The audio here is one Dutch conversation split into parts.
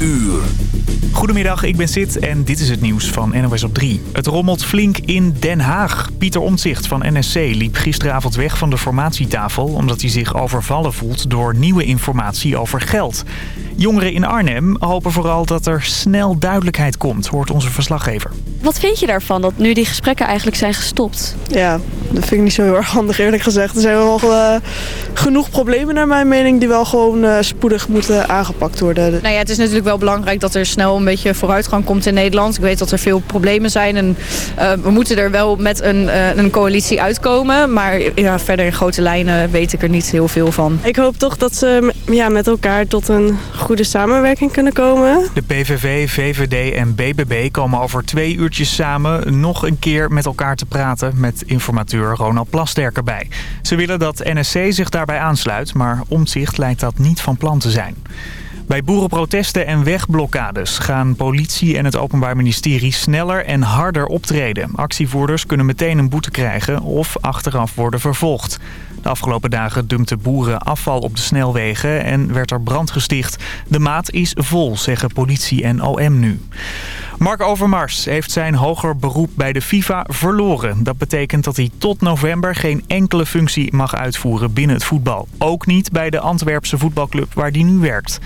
uur. Goedemiddag, ik ben Sid en dit is het nieuws van NOS op 3. Het rommelt flink in Den Haag. Pieter Omtzigt van NSC liep gisteravond weg van de formatietafel... omdat hij zich overvallen voelt door nieuwe informatie over geld. Jongeren in Arnhem hopen vooral dat er snel duidelijkheid komt, hoort onze verslaggever. Wat vind je daarvan dat nu die gesprekken eigenlijk zijn gestopt? Ja, dat vind ik niet zo heel erg handig eerlijk gezegd. Er zijn wel uh, genoeg problemen naar mijn mening die wel gewoon uh, spoedig moeten aangepakt worden. Nou ja, het is natuurlijk wel belangrijk dat er snel beetje vooruitgang komt in Nederland. Ik weet dat er veel problemen zijn en uh, we moeten er wel met een, een coalitie uitkomen. Maar ja, verder in grote lijnen weet ik er niet heel veel van. Ik hoop toch dat ze ja, met elkaar tot een goede samenwerking kunnen komen. De PVV, VVD en BBB komen over twee uurtjes samen nog een keer met elkaar te praten met informateur Ronald Plasterk erbij. Ze willen dat NSC zich daarbij aansluit, maar omzicht lijkt dat niet van plan te zijn. Bij boerenprotesten en wegblokkades gaan politie en het Openbaar Ministerie sneller en harder optreden. Actievoerders kunnen meteen een boete krijgen of achteraf worden vervolgd. De afgelopen dagen dumpten boeren afval op de snelwegen en werd er brand gesticht. De maat is vol, zeggen politie en OM nu. Mark Overmars heeft zijn hoger beroep bij de FIFA verloren. Dat betekent dat hij tot november geen enkele functie mag uitvoeren binnen het voetbal. Ook niet bij de Antwerpse voetbalclub waar hij nu werkt.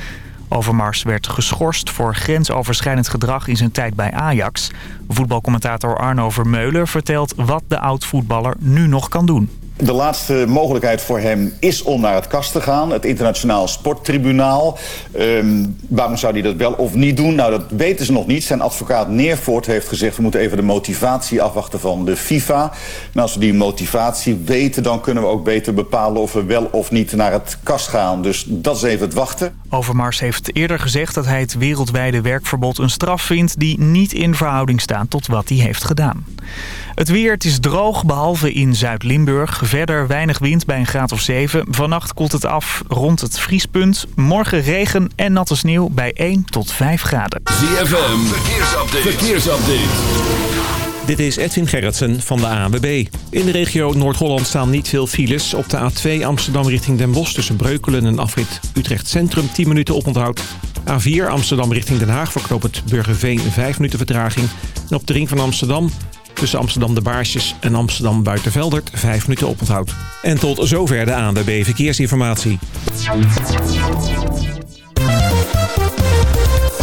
Overmars werd geschorst voor grensoverschrijdend gedrag in zijn tijd bij Ajax. Voetbalcommentator Arno Vermeulen vertelt wat de oud-voetballer nu nog kan doen. De laatste mogelijkheid voor hem is om naar het kast te gaan. Het internationaal sporttribunaal. Um, waarom zou hij dat wel of niet doen? Nou, dat weten ze nog niet. Zijn advocaat Neervoort heeft gezegd... we moeten even de motivatie afwachten van de FIFA. En als we die motivatie weten... dan kunnen we ook beter bepalen of we wel of niet naar het kast gaan. Dus dat is even het wachten. Overmars heeft eerder gezegd dat hij het wereldwijde werkverbod een straf vindt... die niet in verhouding staat tot wat hij heeft gedaan. Het weer, het is droog, behalve in Zuid-Limburg. Verder weinig wind bij een graad of 7. Vannacht koelt het af rond het vriespunt. Morgen regen en natte sneeuw bij 1 tot 5 graden. ZFM, verkeersupdate. verkeersupdate. Dit is Edwin Gerritsen van de ANWB. In de regio Noord-Holland staan niet veel files. Op de A2 Amsterdam richting Den Bosch tussen Breukelen en afrit Utrecht Centrum 10 minuten oponthoud. A4 Amsterdam richting Den Haag verknoopt het Burgerveen 5 minuten vertraging. En op de ring van Amsterdam Tussen Amsterdam de Baarsjes en Amsterdam Buitenveldert 5 minuten oponthoud. En tot zover de ANWB Verkeersinformatie.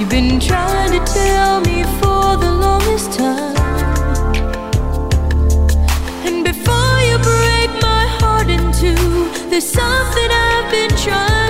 You've been trying to tell me for the longest time. And before you break my heart in two, there's something I've been trying.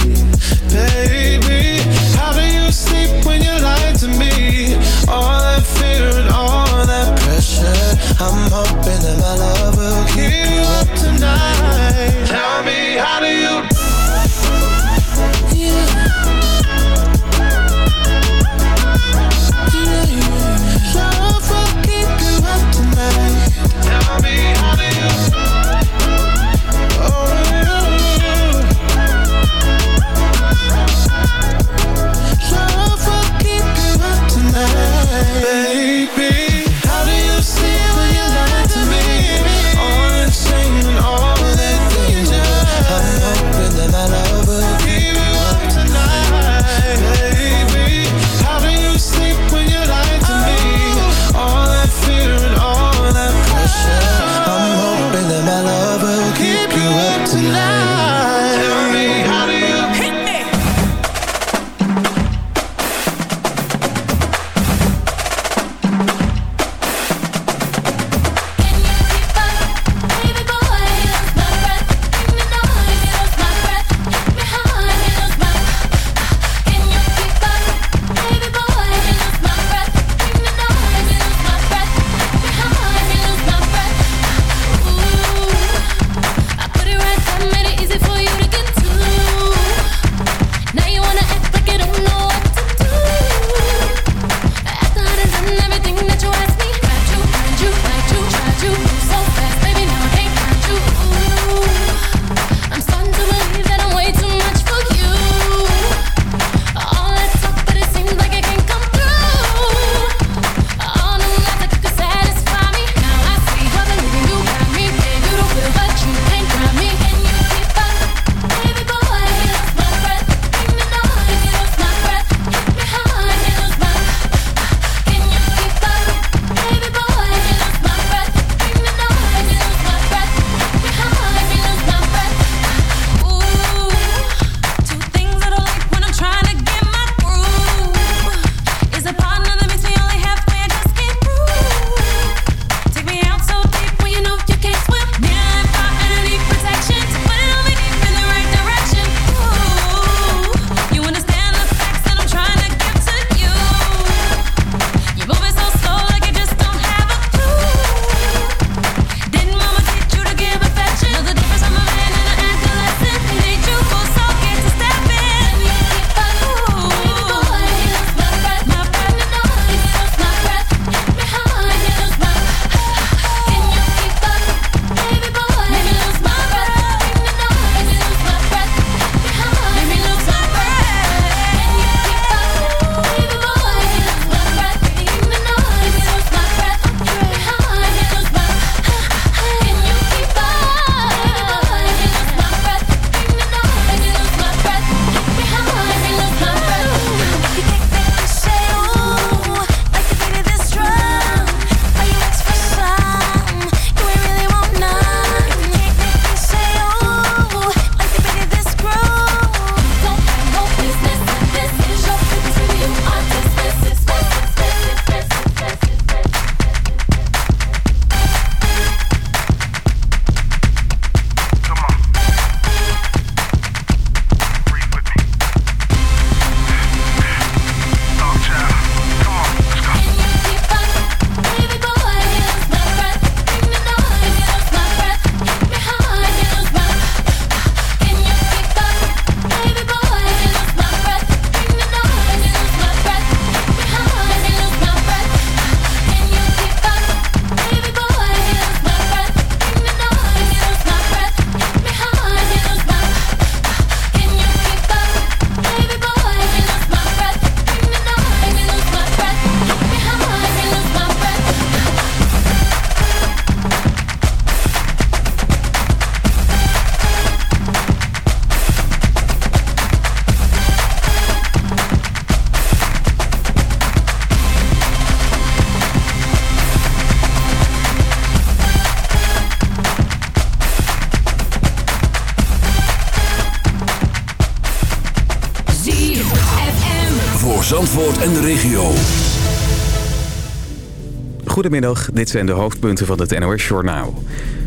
Goedemiddag, dit zijn de hoofdpunten van het NOS-journaal.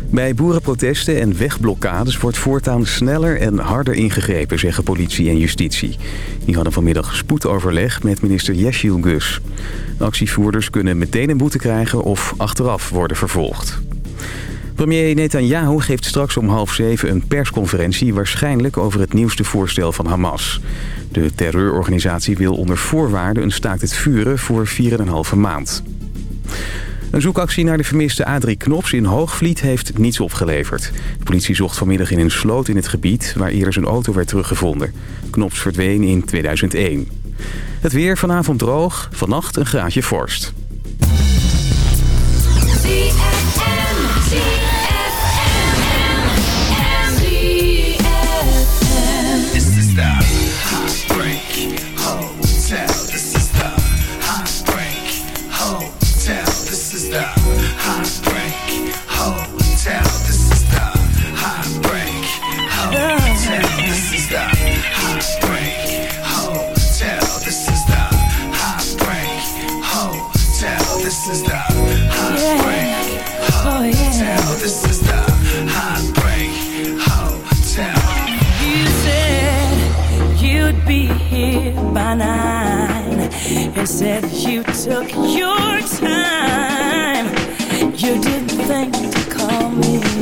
Bij boerenprotesten en wegblokkades wordt voortaan sneller en harder ingegrepen, zeggen politie en justitie. Die hadden vanmiddag spoedoverleg met minister Yeshil Gus. Actievoerders kunnen meteen een boete krijgen of achteraf worden vervolgd. Premier Netanyahu geeft straks om half zeven een persconferentie... waarschijnlijk over het nieuwste voorstel van Hamas. De terreurorganisatie wil onder voorwaarden een staakt het vuren voor 4,5 maand. Een zoekactie naar de vermiste Adrie Knops in Hoogvliet heeft niets opgeleverd. De politie zocht vanmiddag in een sloot in het gebied waar eerder zijn auto werd teruggevonden. Knops verdween in 2001. Het weer vanavond droog, vannacht een graadje vorst. This is the Heartbreak Hotel. You said you'd be here by nine, and said you took your time. You didn't think to call me.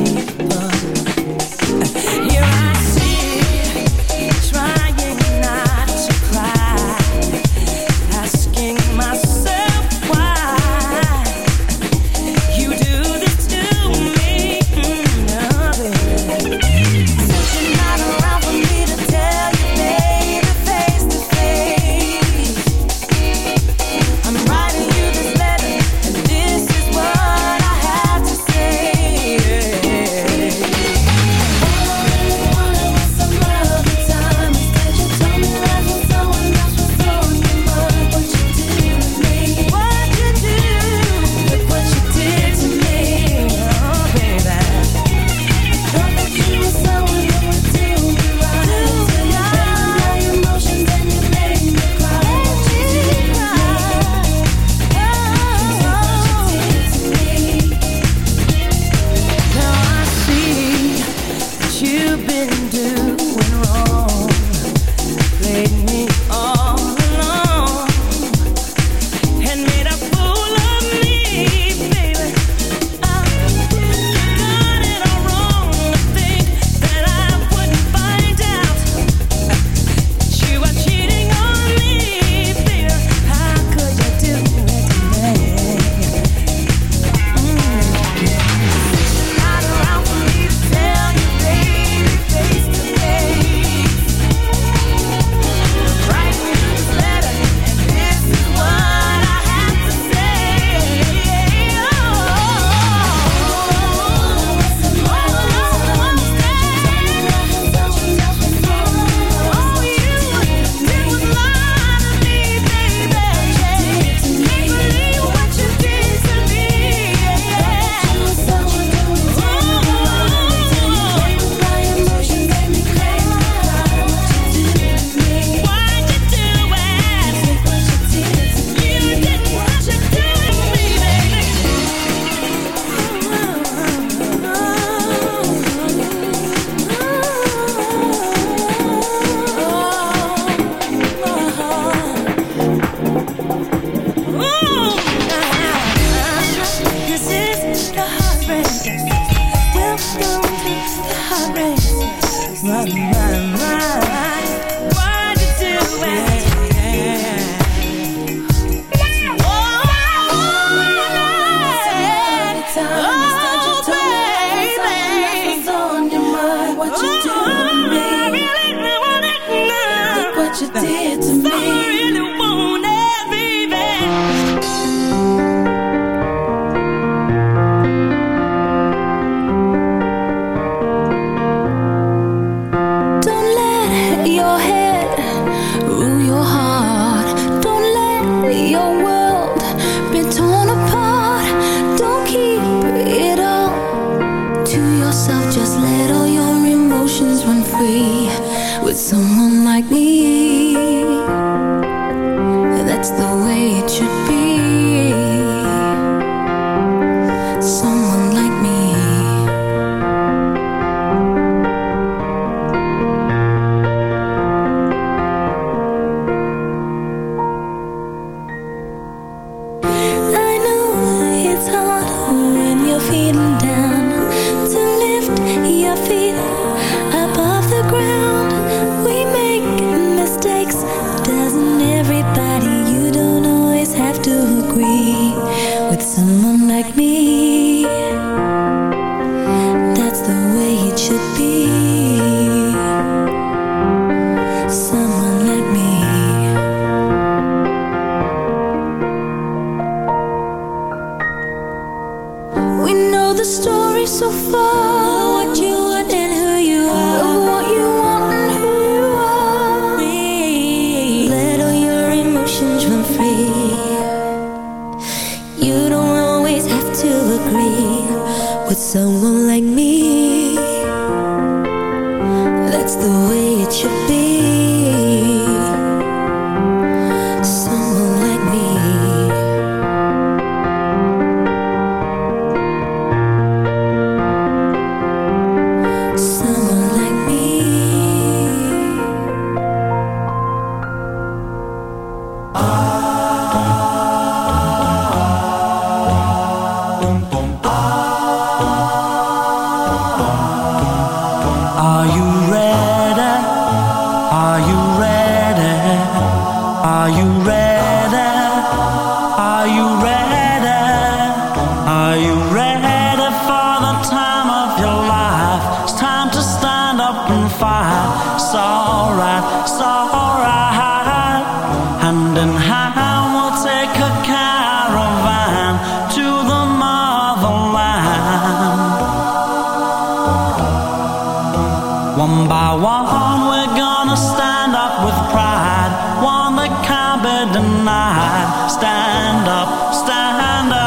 Stand up, stand up.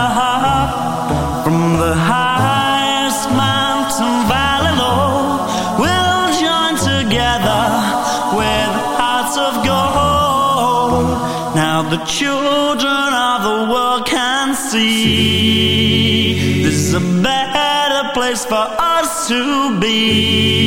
From the highest mountain valley low, we'll join together with hearts of gold. Now the children of the world can see this is a better place for us to be.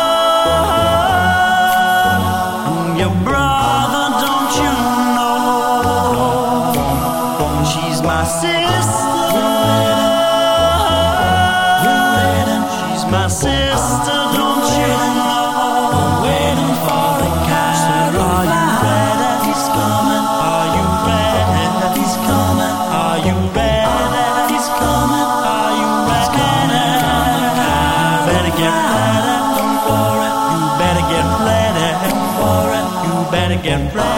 again.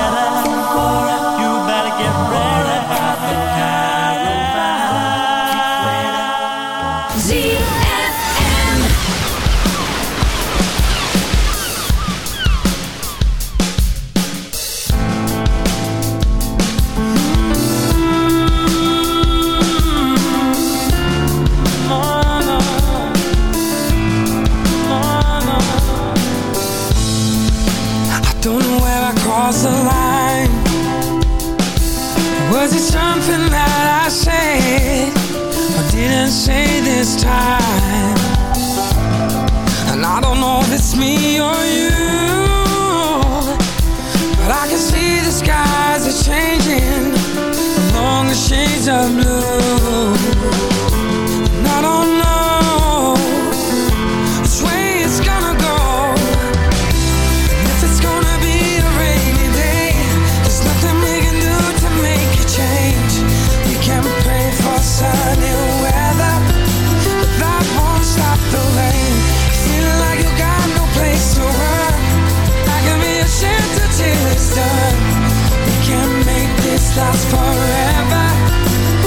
lasts forever.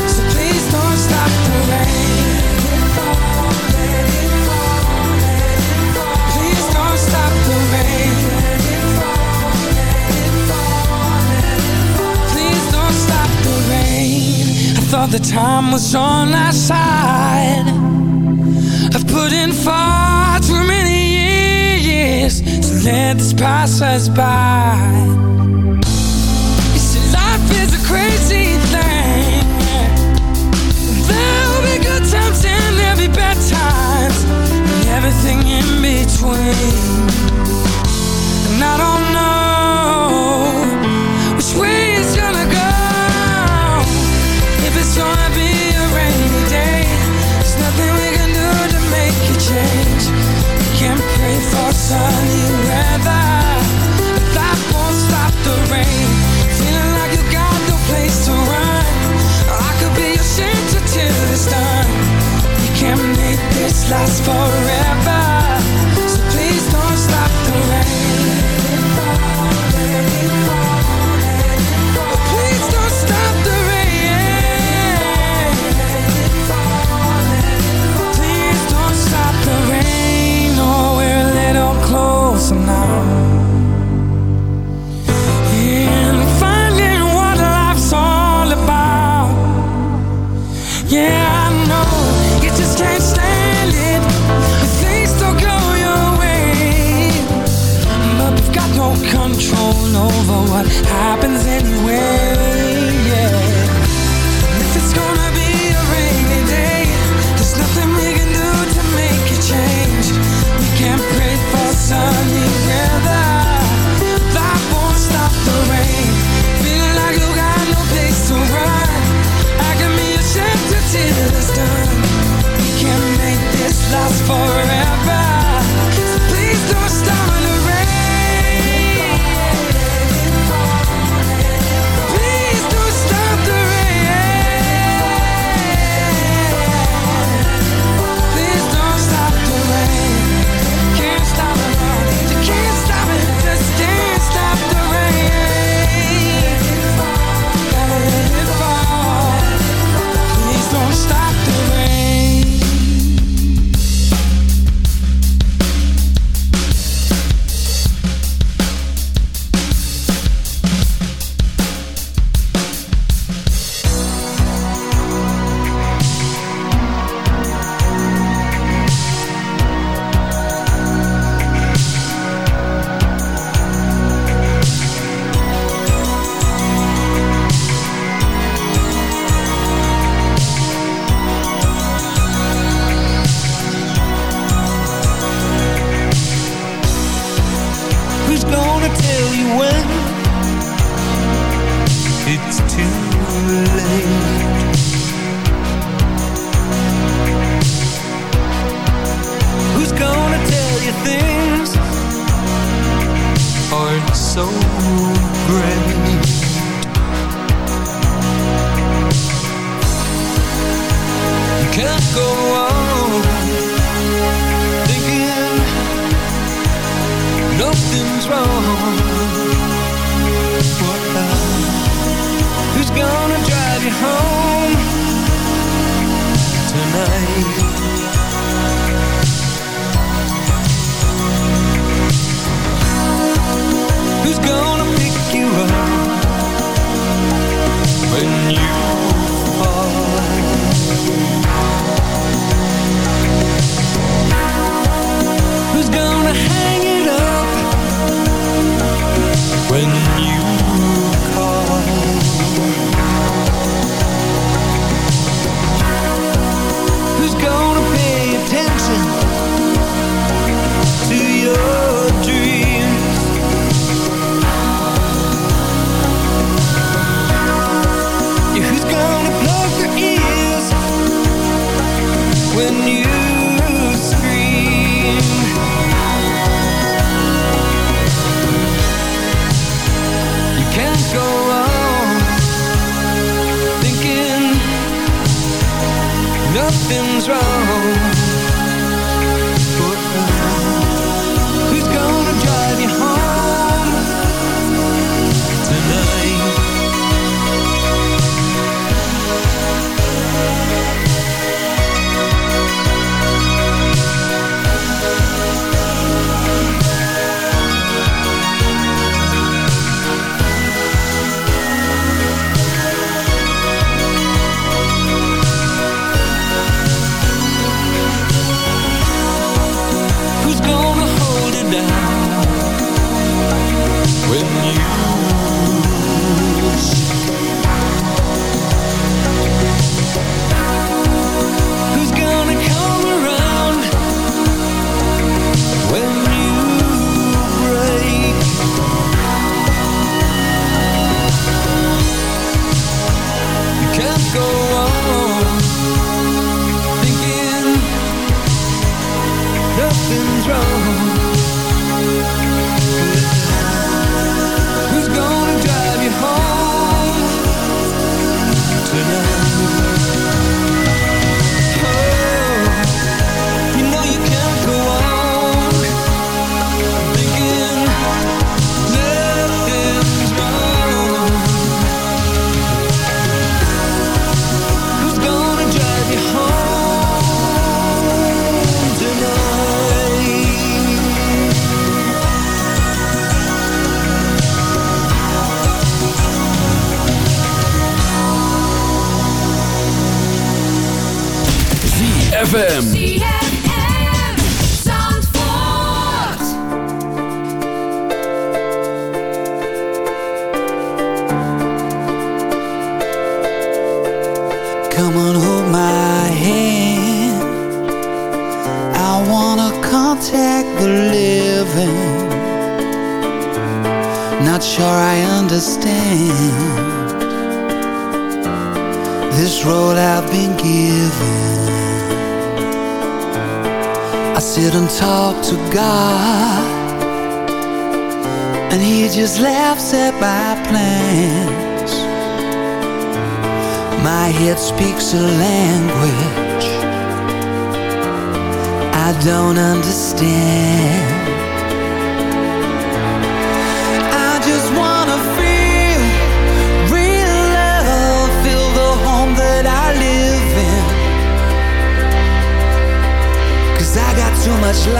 So please don't stop the rain. Please don't stop the rain. Please don't stop the rain. I thought the time was on our side. I've put in far too many years To let this pass us by. everything in between. And I don't know Which way it's gonna go. If it's gonna be a rainy day There's nothing we can do to make it change. We can't pray for sunny weather last forever.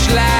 much like